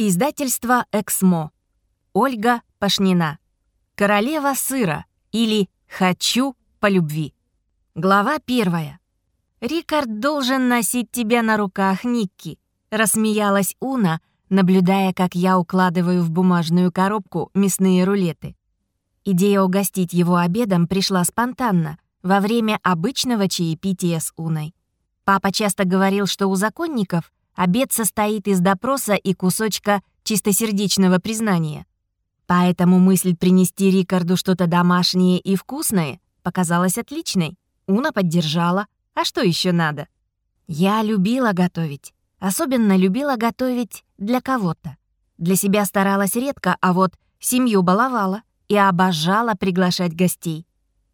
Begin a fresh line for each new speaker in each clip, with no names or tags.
Издательство «Эксмо». Ольга Пашнина. «Королева сыра» или «Хочу по любви». Глава первая. «Рикард должен носить тебя на руках, Никки», — рассмеялась Уна, наблюдая, как я укладываю в бумажную коробку мясные рулеты. Идея угостить его обедом пришла спонтанно, во время обычного чаепития с Уной. Папа часто говорил, что у законников обед состоит из допроса и кусочка чистосердечного признания. Поэтому мысль принести Рикарду что-то домашнее и вкусное показалась отличной. Уна поддержала. А что еще надо? Я любила готовить. Особенно любила готовить для кого-то. Для себя старалась редко, а вот семью баловала и обожала приглашать гостей.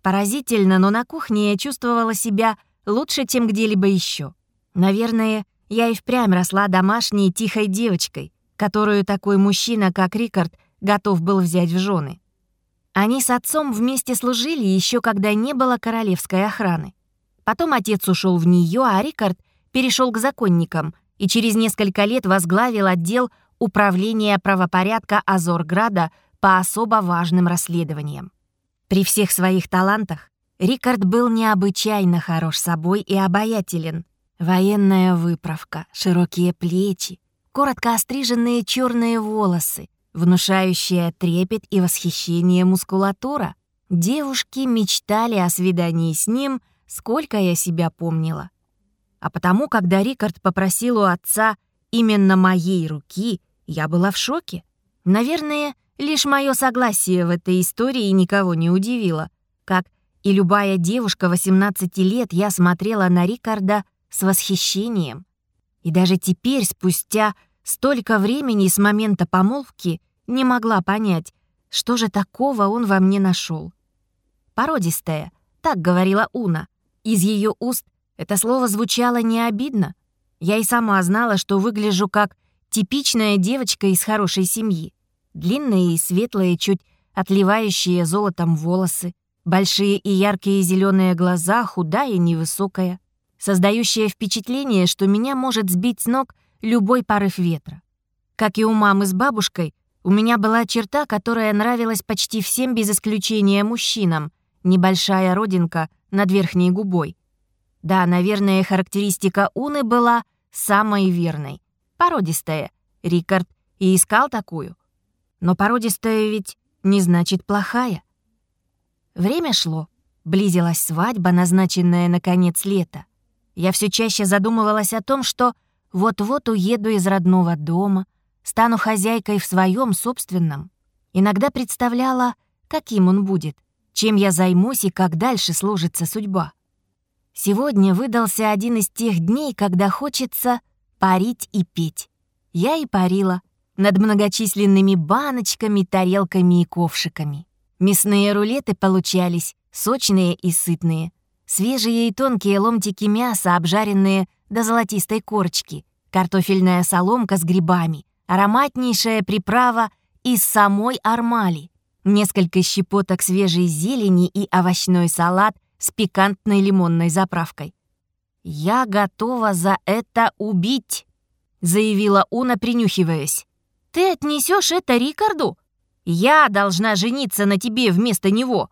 Поразительно, но на кухне я чувствовала себя лучше, чем где-либо еще. Наверное, я и впрямь росла домашней тихой девочкой, которую такой мужчина, как Рикард, готов был взять в жены. Они с отцом вместе служили еще когда не было королевской охраны. Потом отец ушел в нее, а Рикард перешел к законникам и через несколько лет возглавил отдел управления правопорядка Азорграда по особо важным расследованиям. При всех своих талантах Рикард был необычайно хорош собой и обаятелен, Военная выправка, широкие плечи, коротко остриженные черные волосы, внушающая трепет и восхищение мускулатура. Девушки мечтали о свидании с ним, сколько я себя помнила. А потому, когда Рикард попросил у отца именно моей руки, я была в шоке. Наверное, лишь мое согласие в этой истории никого не удивило. Как и любая девушка 18 лет, я смотрела на Рикарда с восхищением. И даже теперь, спустя столько времени с момента помолвки, не могла понять, что же такого он во мне нашел. «Породистая», — так говорила Уна. Из ее уст это слово звучало не обидно. Я и сама знала, что выгляжу как типичная девочка из хорошей семьи. Длинные и светлые, чуть отливающие золотом волосы, большие и яркие зеленые глаза, худая и невысокая создающее впечатление, что меня может сбить с ног любой порыв ветра. Как и у мамы с бабушкой, у меня была черта, которая нравилась почти всем без исключения мужчинам, небольшая родинка над верхней губой. Да, наверное, характеристика Уны была самой верной. Породистая. Рикард и искал такую. Но породистая ведь не значит плохая. Время шло. Близилась свадьба, назначенная на конец лета. Я все чаще задумывалась о том, что вот-вот уеду из родного дома, стану хозяйкой в своем собственном. Иногда представляла, каким он будет, чем я займусь и как дальше сложится судьба. Сегодня выдался один из тех дней, когда хочется парить и петь. Я и парила над многочисленными баночками, тарелками и ковшиками. Мясные рулеты получались сочные и сытные — Свежие и тонкие ломтики мяса, обжаренные до золотистой корочки, картофельная соломка с грибами, ароматнейшая приправа из самой Армали, несколько щепоток свежей зелени и овощной салат с пикантной лимонной заправкой. «Я готова за это убить», — заявила Уна, принюхиваясь. «Ты отнесешь это Рикарду? Я должна жениться на тебе вместо него».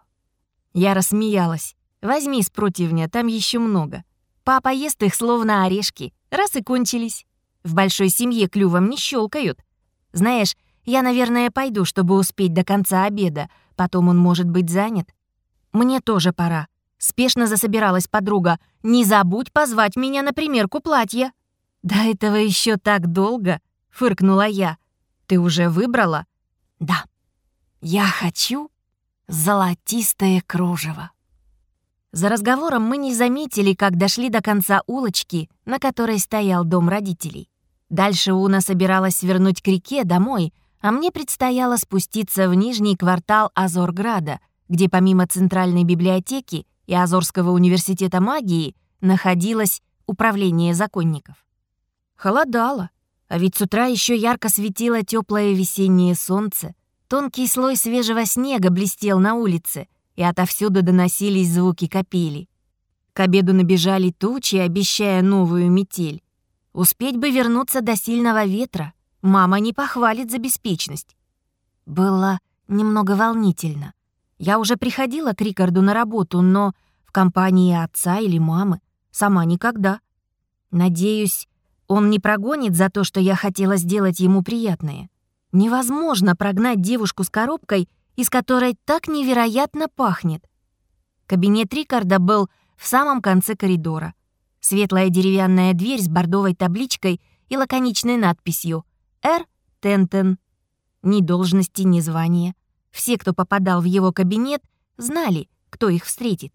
Я рассмеялась. Возьми с противня, там еще много. Папа ест их словно орешки, раз и кончились. В большой семье клювом не щелкают. Знаешь, я, наверное, пойду, чтобы успеть до конца обеда, потом он может быть занят. Мне тоже пора. Спешно засобиралась подруга. Не забудь позвать меня на примерку платья. До этого еще так долго, фыркнула я. Ты уже выбрала? Да. Я хочу золотистое кружево. За разговором мы не заметили, как дошли до конца улочки, на которой стоял дом родителей. Дальше Уна собиралась свернуть к реке домой, а мне предстояло спуститься в нижний квартал Азорграда, где помимо Центральной библиотеки и Азорского университета магии находилось управление законников. Холодало, а ведь с утра еще ярко светило теплое весеннее солнце, тонкий слой свежего снега блестел на улице — и отовсюду доносились звуки капели. К обеду набежали тучи, обещая новую метель. Успеть бы вернуться до сильного ветра, мама не похвалит за беспечность. Было немного волнительно. Я уже приходила к Рикарду на работу, но в компании отца или мамы сама никогда. Надеюсь, он не прогонит за то, что я хотела сделать ему приятное. Невозможно прогнать девушку с коробкой, из которой так невероятно пахнет. Кабинет Рикарда был в самом конце коридора. Светлая деревянная дверь с бордовой табличкой и лаконичной надписью «Р. Тентен». Ни должности, ни звания. Все, кто попадал в его кабинет, знали, кто их встретит.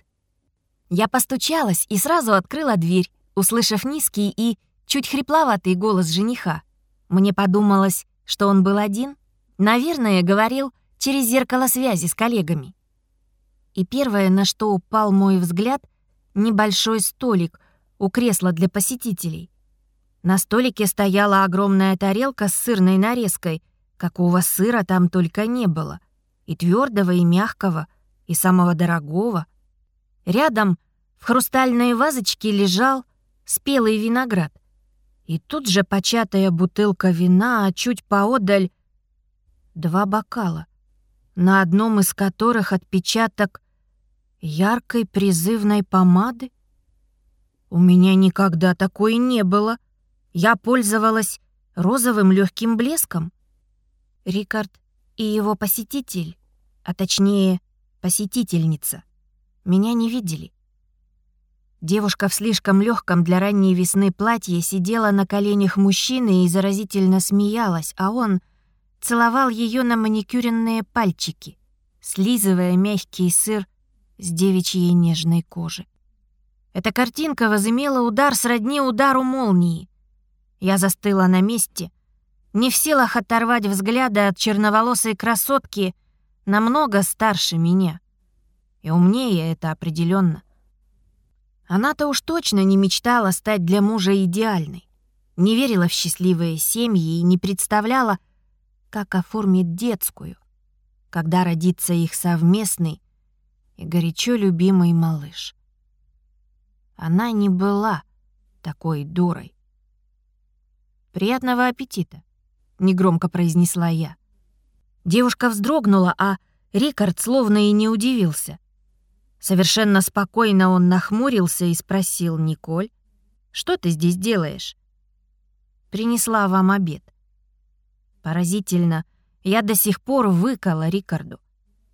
Я постучалась и сразу открыла дверь, услышав низкий и чуть хрипловатый голос жениха. Мне подумалось, что он был один. Наверное, говорил через зеркало связи с коллегами. И первое, на что упал мой взгляд, небольшой столик у кресла для посетителей. На столике стояла огромная тарелка с сырной нарезкой. Какого сыра там только не было. И твердого, и мягкого, и самого дорогого. Рядом в хрустальной вазочке лежал спелый виноград — и тут же початая бутылка вина, а чуть поодаль два бокала, на одном из которых отпечаток яркой призывной помады. У меня никогда такой не было. Я пользовалась розовым легким блеском. Рикард и его посетитель, а точнее посетительница, меня не видели. Девушка в слишком легком для ранней весны платье сидела на коленях мужчины и заразительно смеялась, а он целовал ее на маникюренные пальчики, слизывая мягкий сыр с девичьей нежной кожи. Эта картинка возымела удар сродни удару молнии. Я застыла на месте, не в силах оторвать взгляда от черноволосой красотки, намного старше меня. И умнее это определенно. Она-то уж точно не мечтала стать для мужа идеальной, не верила в счастливые семьи и не представляла, как оформит детскую, когда родится их совместный и горячо любимый малыш. Она не была такой дурой. «Приятного аппетита», — негромко произнесла я. Девушка вздрогнула, а Рикард словно и не удивился. Совершенно спокойно он нахмурился и спросил Николь, «Что ты здесь делаешь?» «Принесла вам обед». Поразительно, я до сих пор выкала Рикарду.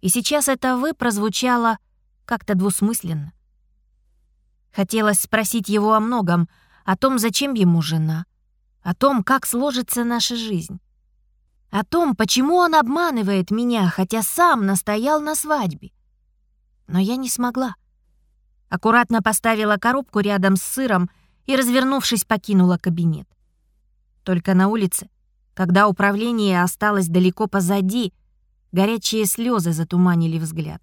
И сейчас это «вы» прозвучало как-то двусмысленно. Хотелось спросить его о многом, о том, зачем ему жена, о том, как сложится наша жизнь, о том, почему он обманывает меня, хотя сам настоял на свадьбе но я не смогла. Аккуратно поставила коробку рядом с сыром и, развернувшись, покинула кабинет. Только на улице, когда управление осталось далеко позади, горячие слезы затуманили взгляд.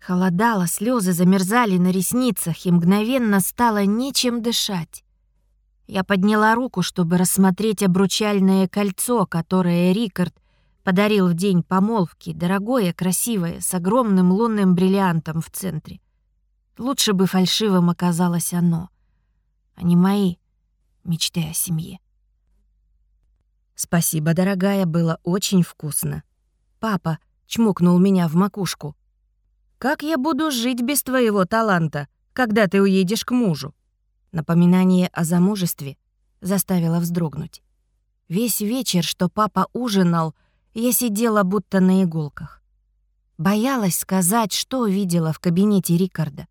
Холодало, слезы замерзали на ресницах, и мгновенно стало нечем дышать. Я подняла руку, чтобы рассмотреть обручальное кольцо, которое Рикард Подарил в день помолвки, дорогое, красивое, с огромным лунным бриллиантом в центре. Лучше бы фальшивым оказалось оно, а не мои мечты о семье. «Спасибо, дорогая, было очень вкусно. Папа чмокнул меня в макушку. Как я буду жить без твоего таланта, когда ты уедешь к мужу?» Напоминание о замужестве заставило вздрогнуть. Весь вечер, что папа ужинал, я сидела будто на иголках. Боялась сказать, что видела в кабинете Рикарда.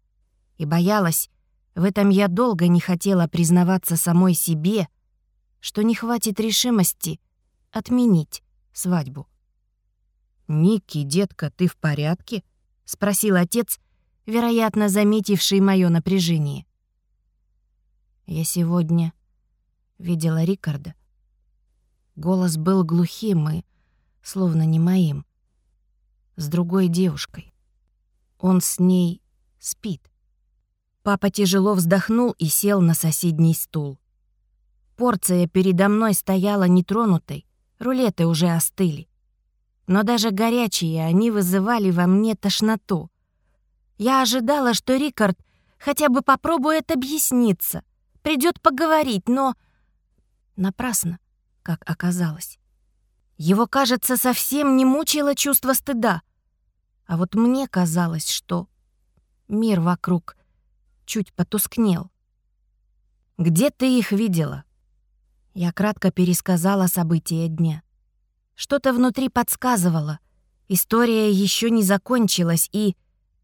И боялась, в этом я долго не хотела признаваться самой себе, что не хватит решимости отменить свадьбу. «Ники, детка, ты в порядке?» — спросил отец, вероятно, заметивший моё напряжение. Я сегодня видела Рикарда. Голос был глухим и словно не моим, с другой девушкой. Он с ней спит. Папа тяжело вздохнул и сел на соседний стул. Порция передо мной стояла нетронутой, рулеты уже остыли. Но даже горячие они вызывали во мне тошноту. Я ожидала, что Рикард хотя бы попробует объясниться, придет поговорить, но... Напрасно. как оказалось. Его, кажется, совсем не мучило чувство стыда. А вот мне казалось, что мир вокруг чуть потускнел. «Где ты их видела?» Я кратко пересказала события дня. Что-то внутри подсказывало. История еще не закончилась, и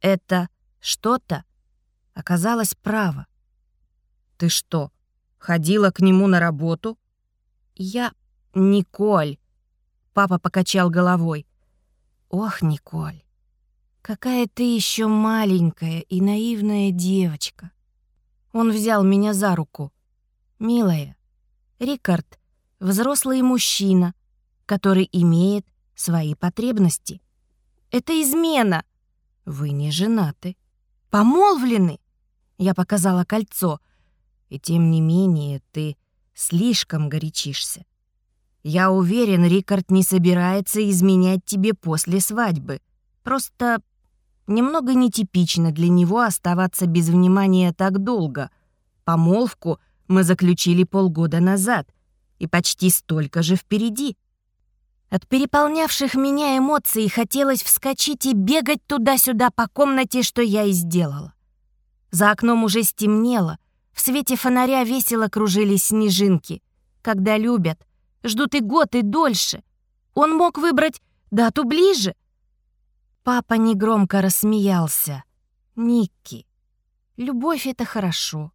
это что-то оказалось право. «Ты что, ходила к нему на работу?» «Я... Николь!» Папа покачал головой. «Ох, Николь, какая ты еще маленькая и наивная девочка!» Он взял меня за руку. «Милая, Рикард — взрослый мужчина, который имеет свои потребности. Это измена. Вы не женаты. Помолвлены. Я показала кольцо. И тем не менее ты слишком горячишься. Я уверен, Рикард не собирается изменять тебе после свадьбы. Просто немного нетипично для него оставаться без внимания так долго. Помолвку мы заключили полгода назад, и почти столько же впереди. От переполнявших меня эмоций хотелось вскочить и бегать туда-сюда по комнате, что я и сделала. За окном уже стемнело, в свете фонаря весело кружились снежинки. Когда любят, ждут и год, и дольше. Он мог выбрать дату ближе. Папа негромко рассмеялся. «Никки, любовь — это хорошо.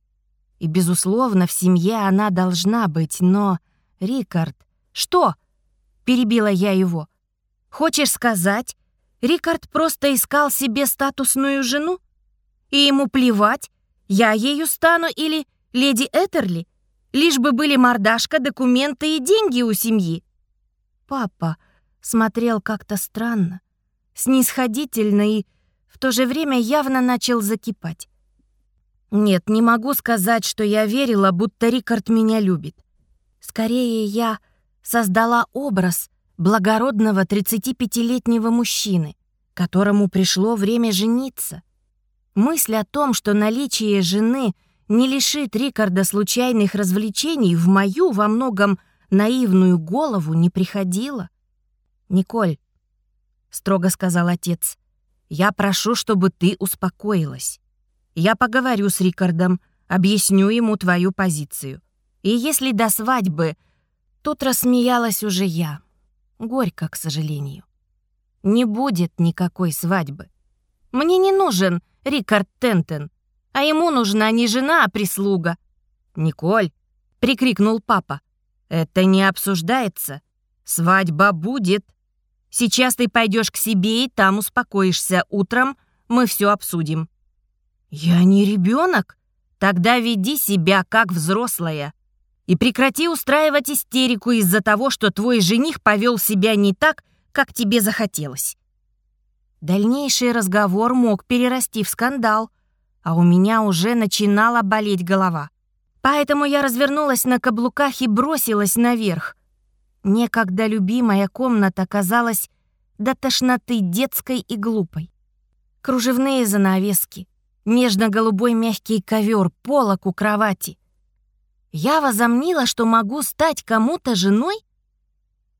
И, безусловно, в семье она должна быть, но... Рикард... Что?» — перебила я его. «Хочешь сказать, Рикард просто искал себе статусную жену? И ему плевать, я ею стану или леди Этерли, лишь бы были мордашка, документы и деньги у семьи?» Папа смотрел как-то странно, снисходительно и в то же время явно начал закипать. Нет, не могу сказать, что я верила, будто Рикард меня любит. Скорее, я создала образ благородного 35-летнего мужчины, которому пришло время жениться. Мысль о том, что наличие жены не лишит Рикарда случайных развлечений, в мою во многом наивную голову не приходила. «Николь», — строго сказал отец, — «я прошу, чтобы ты успокоилась. Я поговорю с Рикардом, объясню ему твою позицию. И если до свадьбы Тут рассмеялась уже я. Горько, к сожалению. Не будет никакой свадьбы. Мне не нужен Рикард Тентен, а ему нужна не жена, а прислуга. «Николь!» — прикрикнул папа. «Это не обсуждается. Свадьба будет. Сейчас ты пойдешь к себе и там успокоишься. Утром мы все обсудим». «Я не ребенок. Тогда веди себя как взрослая. И прекрати устраивать истерику из-за того, что твой жених повел себя не так, как тебе захотелось. Дальнейший разговор мог перерасти в скандал, а у меня уже начинала болеть голова. Поэтому я развернулась на каблуках и бросилась наверх. Некогда любимая комната казалась до тошноты детской и глупой. Кружевные занавески, нежно-голубой мягкий ковер, полок у кровати — я возомнила, что могу стать кому-то женой?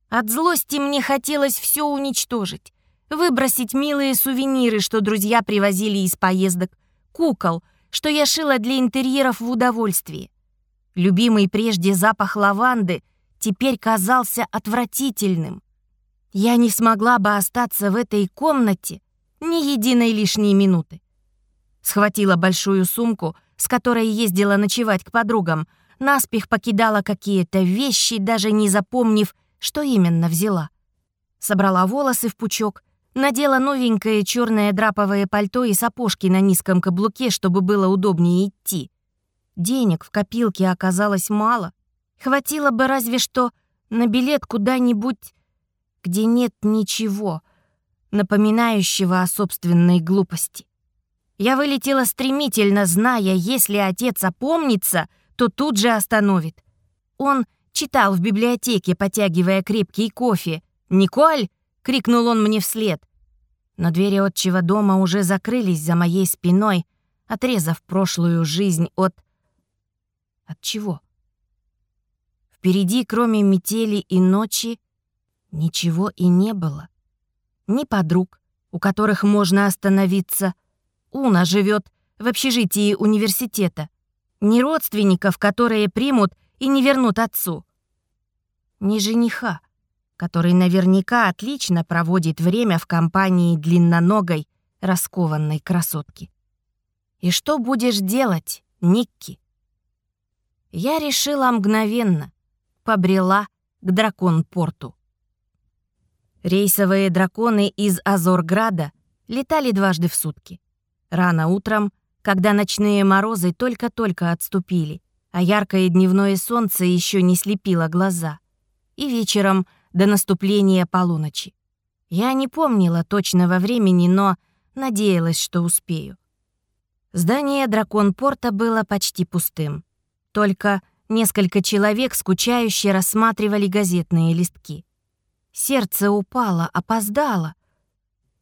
От злости мне хотелось все уничтожить. Выбросить милые сувениры, что друзья привозили из поездок, кукол, что я шила для интерьеров в удовольствии. Любимый прежде запах лаванды теперь казался отвратительным. Я не смогла бы остаться в этой комнате ни единой лишней минуты. Схватила большую сумку, с которой ездила ночевать к подругам, наспех покидала какие-то вещи, даже не запомнив, что именно взяла. Собрала волосы в пучок, надела новенькое черное драповое пальто и сапожки на низком каблуке, чтобы было удобнее идти. Денег в копилке оказалось мало. Хватило бы разве что на билет куда-нибудь, где нет ничего, напоминающего о собственной глупости. Я вылетела стремительно, зная, если отец опомнится — то тут же остановит. Он читал в библиотеке, потягивая крепкий кофе. «Николь!» — крикнул он мне вслед. Но двери отчего дома уже закрылись за моей спиной, отрезав прошлую жизнь от... От чего? впереди, кроме метели и ночи, ничего и не было. Ни подруг, у которых можно остановиться. Уна живет в общежитии университета. Ни родственников, которые примут и не вернут отцу. Ни жениха, который наверняка отлично проводит время в компании длинноногой, раскованной красотки. И что будешь делать, Никки? Я решила мгновенно, побрела к дракон-порту. Рейсовые драконы из Азорграда летали дважды в сутки. Рано утром, когда ночные морозы только-только отступили, а яркое дневное солнце еще не слепило глаза, и вечером до наступления полуночи. Я не помнила точного времени, но надеялась, что успею. Здание дракон-порта было почти пустым. Только несколько человек скучающе рассматривали газетные листки. Сердце упало, опоздало.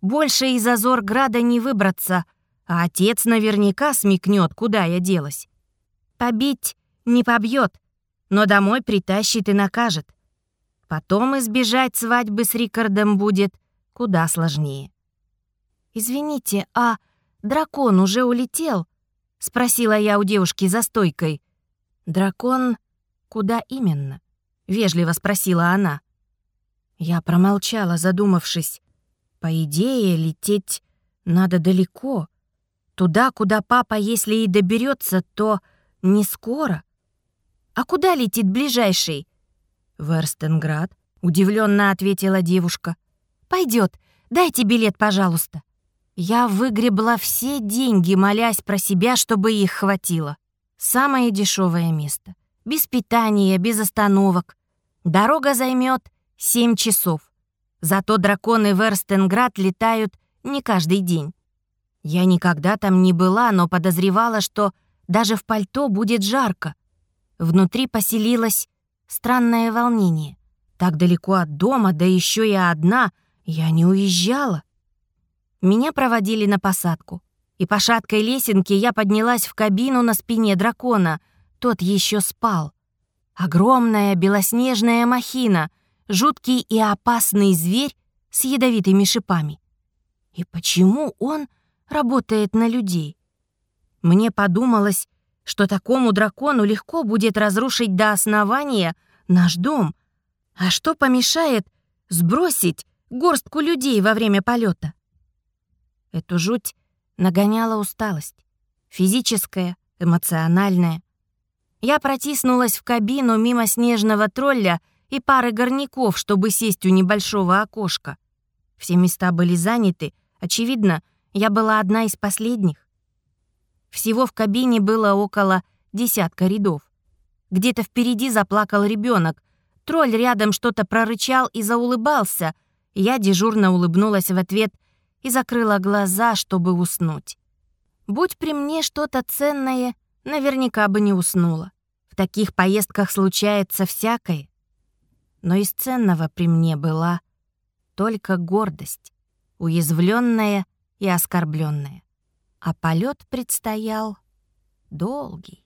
Больше из Азорграда не выбраться, а отец наверняка смекнет, куда я делась. Побить не побьет, но домой притащит и накажет. Потом избежать свадьбы с Рикардом будет куда сложнее. «Извините, а дракон уже улетел?» — спросила я у девушки за стойкой. «Дракон? Куда именно?» — вежливо спросила она. Я промолчала, задумавшись. По идее, лететь надо далеко. Туда, куда папа, если и доберется, то не скоро. А куда летит ближайший? В Эрстенград, удивленно ответила девушка. Пойдет, дайте билет, пожалуйста. Я выгребла все деньги, молясь про себя, чтобы их хватило. Самое дешевое место. Без питания, без остановок. Дорога займет семь часов. Зато драконы в Эрстенград летают не каждый день. Я никогда там не была, но подозревала, что даже в пальто будет жарко. Внутри поселилось странное волнение. Так далеко от дома, да еще и одна, я не уезжала. Меня проводили на посадку. И по шаткой лесенке я поднялась в кабину на спине дракона. Тот еще спал. Огромная белоснежная махина, жуткий и опасный зверь с ядовитыми шипами. И почему он работает на людей? Мне подумалось, что такому дракону легко будет разрушить до основания наш дом. А что помешает сбросить горстку людей во время полета? Эту жуть нагоняла усталость. Физическая, эмоциональная. Я протиснулась в кабину мимо снежного тролля и пары горняков, чтобы сесть у небольшого окошка. Все места были заняты. Очевидно, я была одна из последних. Всего в кабине было около десятка рядов. Где-то впереди заплакал ребенок. Тролль рядом что-то прорычал и заулыбался. Я дежурно улыбнулась в ответ и закрыла глаза, чтобы уснуть. Будь при мне что-то ценное, наверняка бы не уснула. В таких поездках случается всякое. Но из ценного при мне была только гордость, уязвленная и оскорбленная. А полет предстоял долгий.